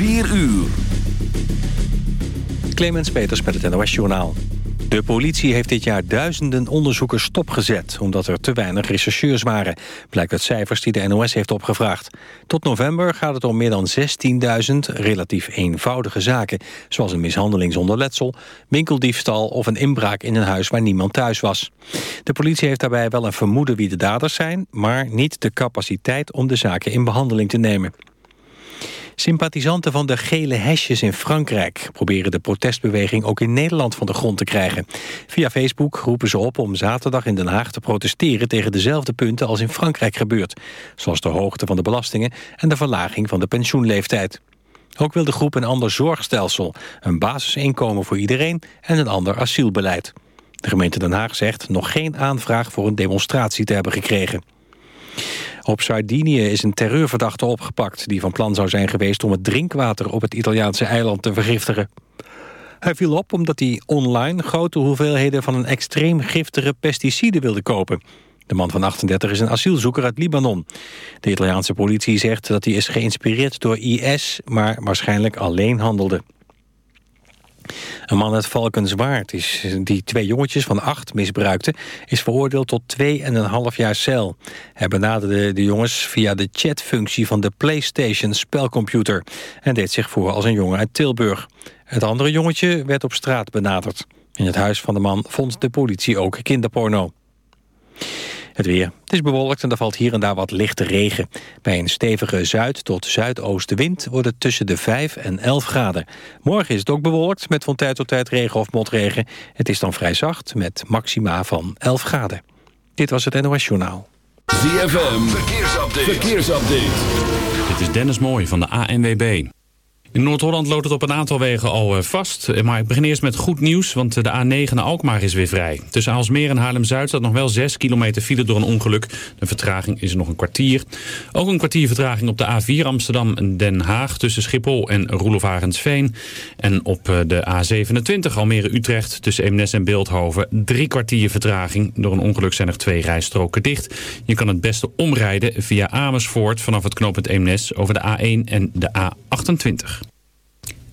4 uur. Clemens Peters met het NOS Journaal. De politie heeft dit jaar duizenden onderzoekers stopgezet... omdat er te weinig rechercheurs waren, blijkt uit cijfers die de NOS heeft opgevraagd. Tot november gaat het om meer dan 16.000 relatief eenvoudige zaken... zoals een mishandeling zonder letsel, winkeldiefstal... of een inbraak in een huis waar niemand thuis was. De politie heeft daarbij wel een vermoeden wie de daders zijn... maar niet de capaciteit om de zaken in behandeling te nemen. Sympathisanten van de gele hesjes in Frankrijk... proberen de protestbeweging ook in Nederland van de grond te krijgen. Via Facebook roepen ze op om zaterdag in Den Haag te protesteren... tegen dezelfde punten als in Frankrijk gebeurt. Zoals de hoogte van de belastingen en de verlaging van de pensioenleeftijd. Ook wil de groep een ander zorgstelsel, een basisinkomen voor iedereen... en een ander asielbeleid. De gemeente Den Haag zegt nog geen aanvraag voor een demonstratie te hebben gekregen. Op Sardinië is een terreurverdachte opgepakt... die van plan zou zijn geweest om het drinkwater op het Italiaanse eiland te vergiftigen. Hij viel op omdat hij online grote hoeveelheden van een extreem giftige pesticide wilde kopen. De man van 38 is een asielzoeker uit Libanon. De Italiaanse politie zegt dat hij is geïnspireerd door IS, maar waarschijnlijk alleen handelde. Een man uit Valkenswaard, is, die twee jongetjes van acht misbruikte... is veroordeeld tot twee en een half jaar cel. Hij benaderde de jongens via de chatfunctie van de PlayStation spelcomputer... en deed zich voor als een jongen uit Tilburg. Het andere jongetje werd op straat benaderd. In het huis van de man vond de politie ook kinderporno. Het weer. Het is bewolkt en er valt hier en daar wat lichte regen. Bij een stevige zuid- tot zuidoostenwind wordt het tussen de 5 en 11 graden. Morgen is het ook bewolkt met van tijd tot tijd regen of motregen. Het is dan vrij zacht met maxima van 11 graden. Dit was het NOS Journaal. ZFM, verkeersupdate. verkeersupdate. Dit is Dennis Mooij van de ANWB. In Noord-Holland loopt het op een aantal wegen al eh, vast. Eh, maar ik begin eerst met goed nieuws, want de A9 naar Alkmaar is weer vrij. Tussen Aalsmeer en Haarlem-Zuid staat nog wel 6 kilometer file door een ongeluk. De vertraging is nog een kwartier. Ook een kwartier vertraging op de A4 Amsterdam-Den Haag... tussen Schiphol en Roelof En op eh, de A27 Almere-Utrecht tussen Eemnes en Beeldhoven... drie kwartier vertraging. Door een ongeluk zijn er twee rijstroken dicht. Je kan het beste omrijden via Amersfoort vanaf het knooppunt Eemnes... over de A1 en de A28.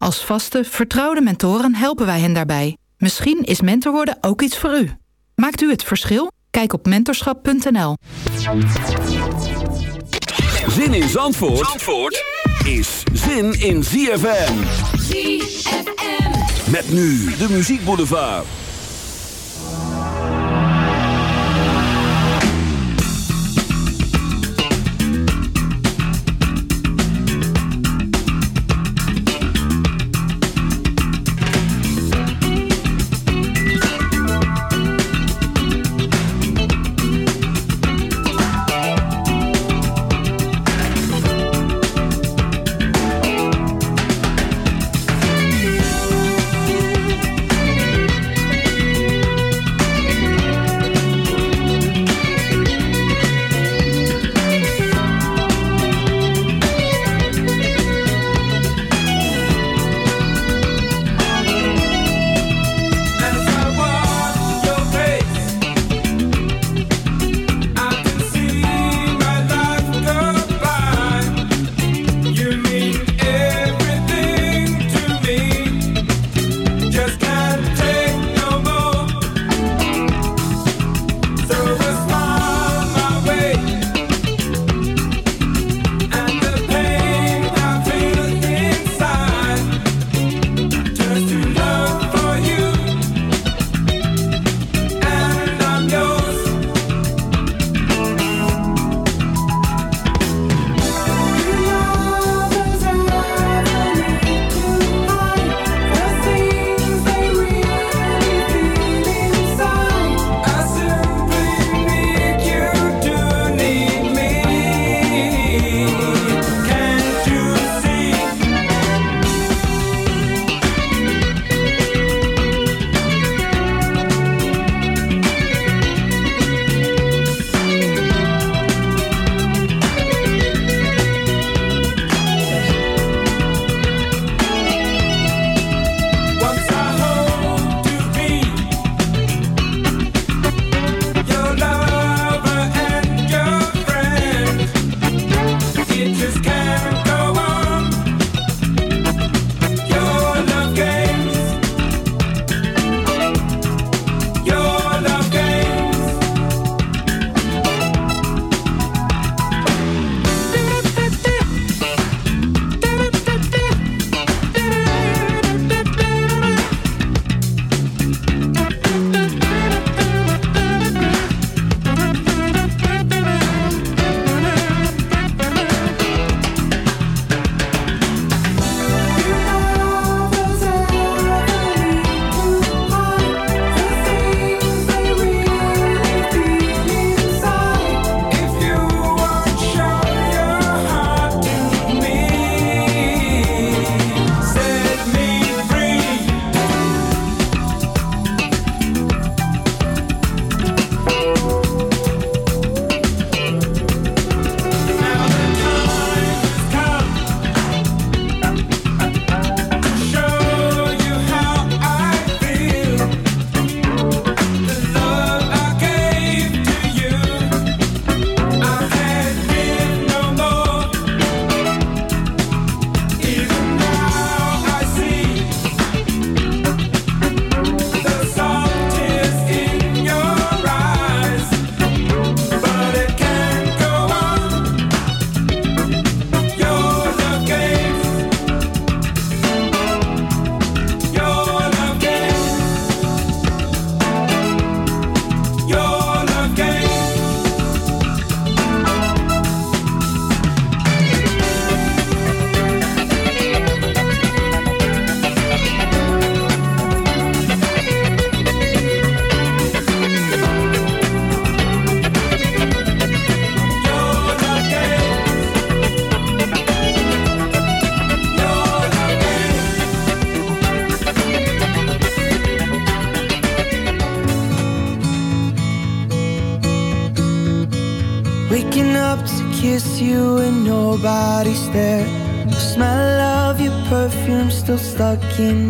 Als vaste, vertrouwde mentoren helpen wij hen daarbij. Misschien is mentor worden ook iets voor u. Maakt u het verschil? Kijk op mentorschap.nl. Zin in Zandvoort, Zandvoort is zin in ZFM. ZFM. Met nu de muziekboulevard. Waking still stuck in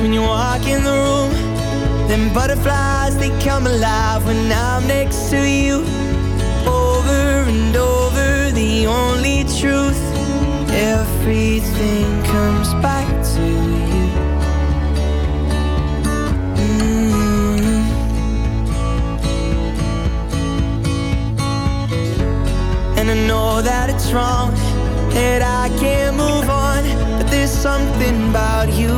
when you walk in the room. Them butterflies, they come alive when I'm next to you. Over and over, the only truth. Everything comes back to you. Mm. And I know that it's wrong, that I can't move on, but there's something about you.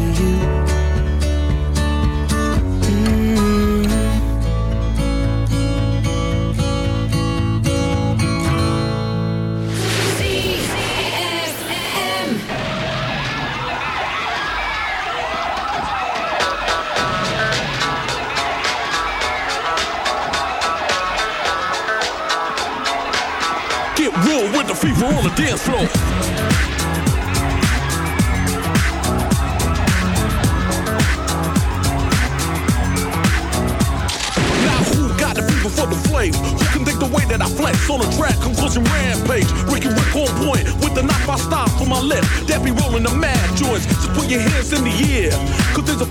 The fever on the dance floor. Now who got the fever for the flame? Who can think the way that I flex on the track? Conclusion rampage. Ricky Rick on point with the knife I stop for my left. That be rolling the mad joints. So put your hands in the air. Cause there's a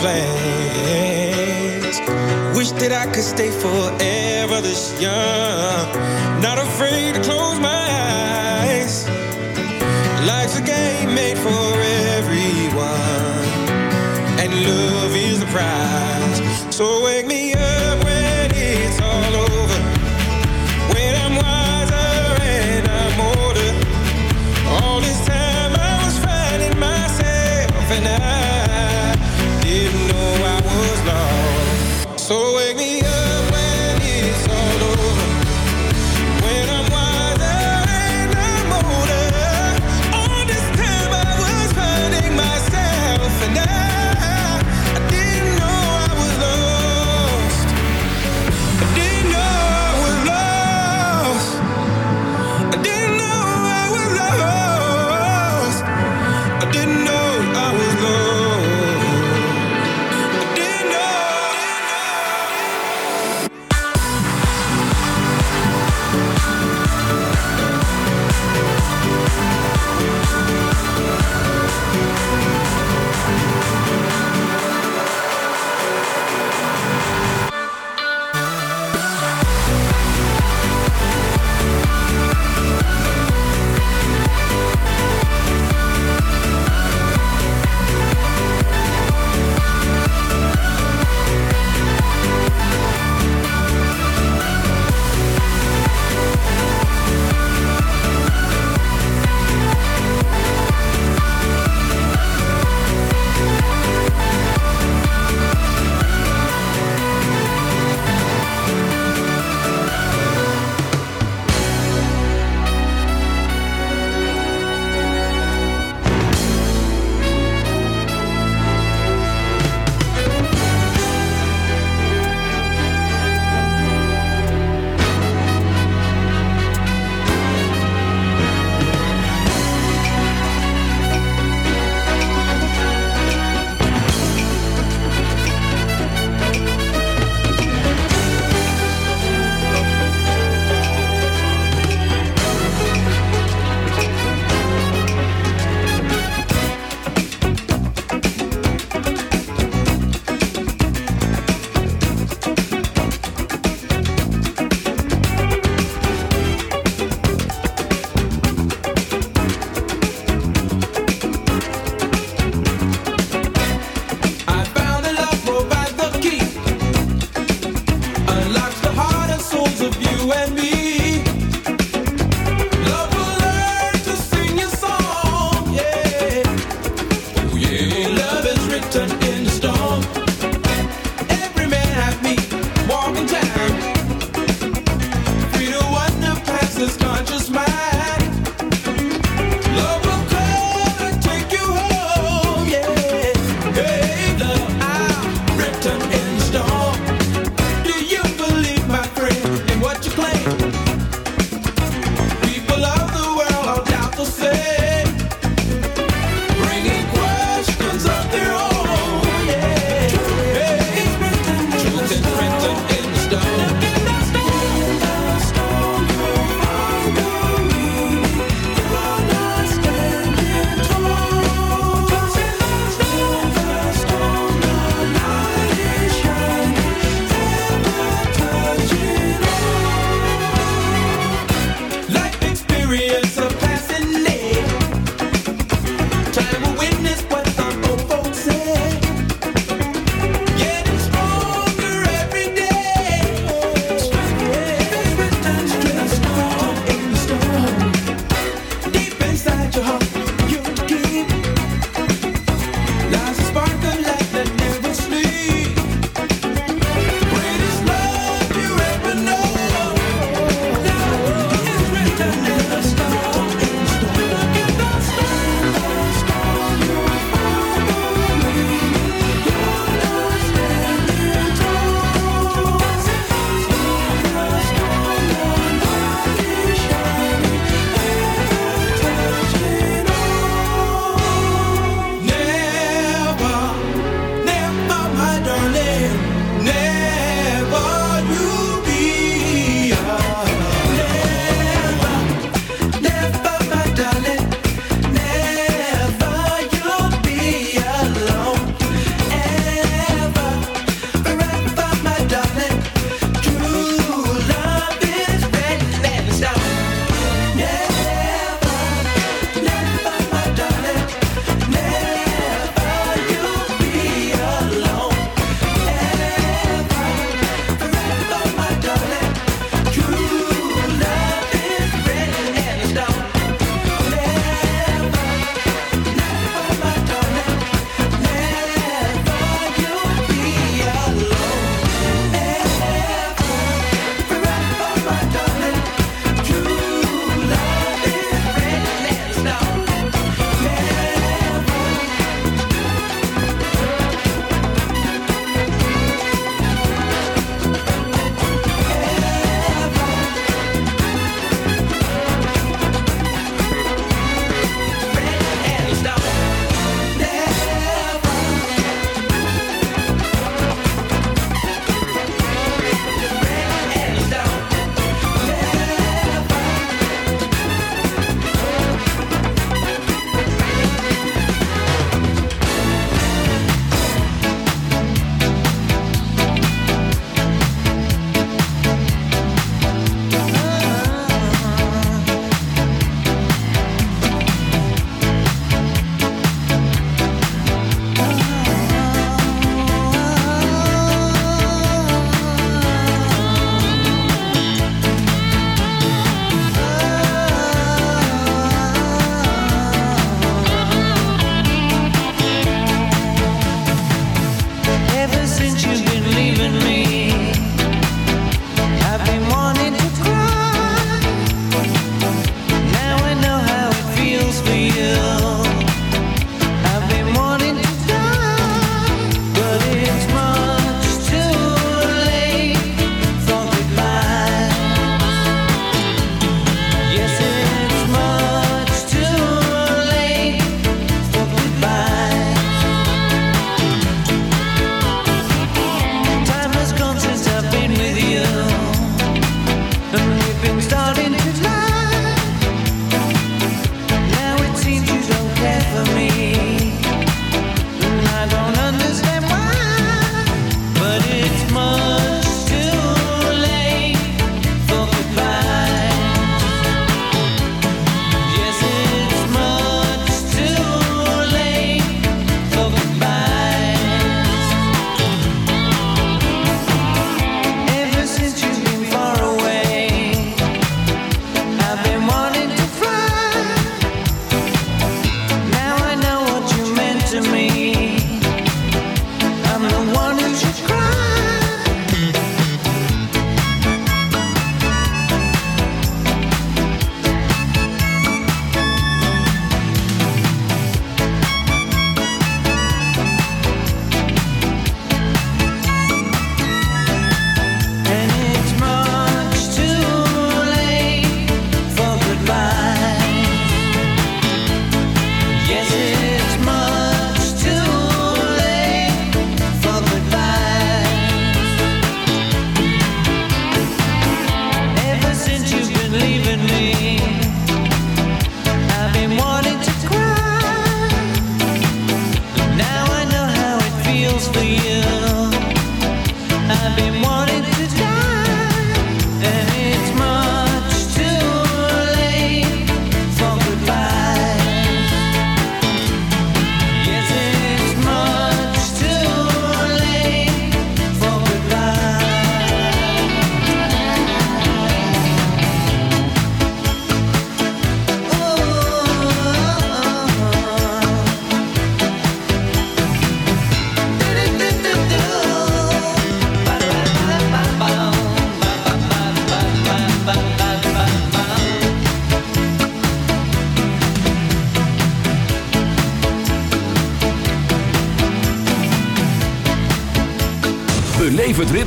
plans. Wish that I could stay forever this young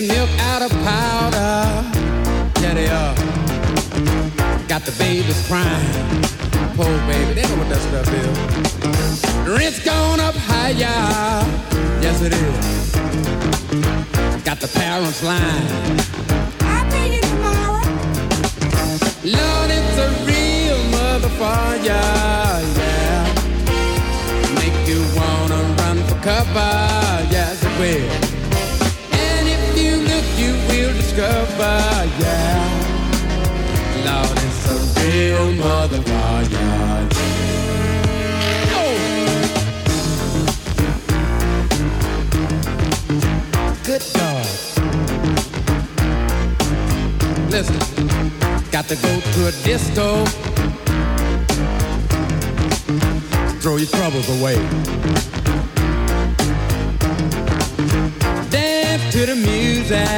making milk out of powder. Yeah, they are. Got the babies crying. Poor baby, they know what that stuff is. Rent's gone up higher. Yes, it is. Got the parents lying. goodbye, yeah. Lord, it's a real motherfucker. Yeah. Oh. Good dog. Listen, got to go to a disco. Throw your troubles away. Dance to the music.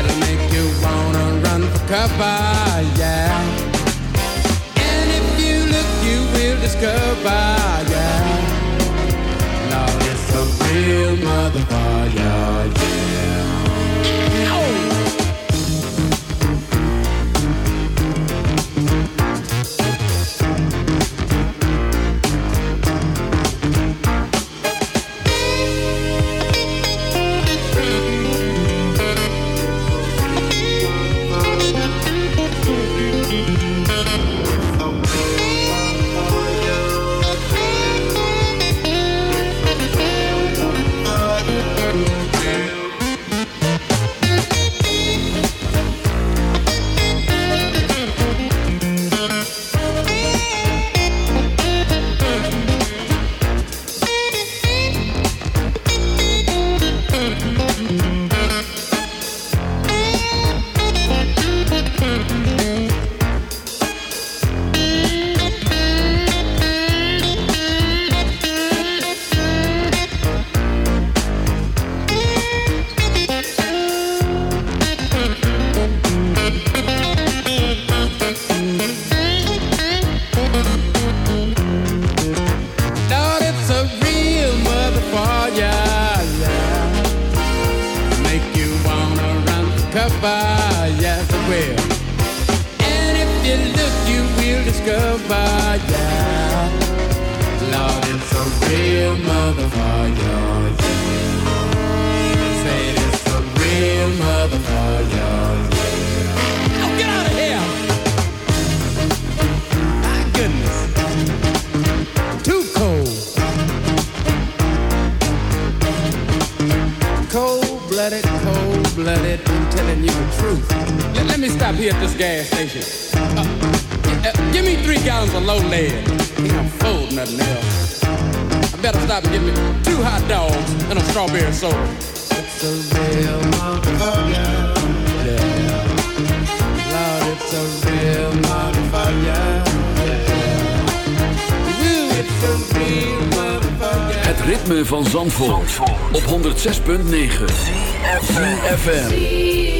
It'll make you wanna run for cover, yeah. And if you look, you will discover, yeah. Lord, it's a real motherfucker, yeah. Telling you the truth. Let, let me stop here at this gas station. Uh, uh, give me three gallons of low lead. I'm full, nothing else. I better stop and get me two hot dogs and a strawberry soda. It's a real motherfucker. Yeah. Lord, it's a real motherfucker. Ooh, it's a real motherfucker. Het ritme van Zandvoort, op 106.9 FM.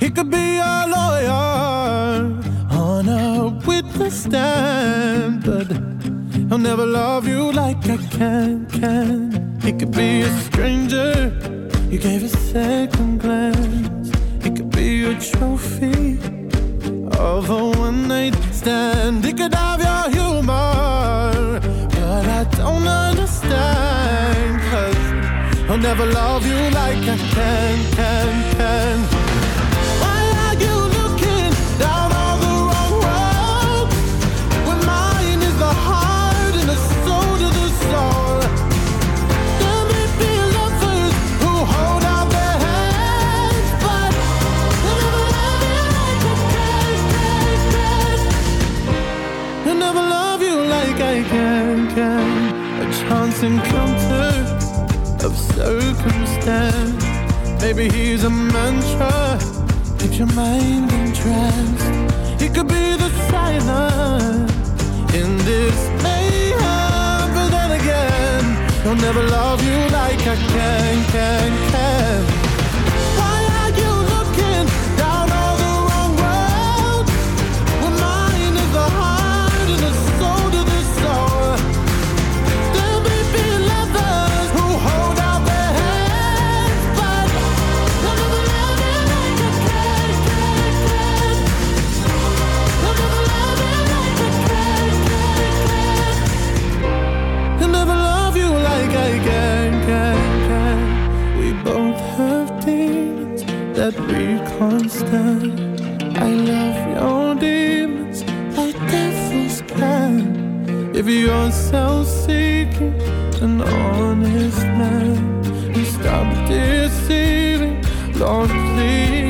He could be a lawyer on a witness stand, but he'll never love you like I can. Can he could be a stranger you gave a second glance? He could be a trophy of a one night stand. He could have your humor, but I don't understand. Cause I'll never love you like I can, can, can. circumstance Maybe he's a mantra. Keeps your mind in trance. He could be the silence In this mayhem. But then again He'll never love you like I can, can, can. beyond self-seeking An honest man. Who stopped deceiving. Lord, please.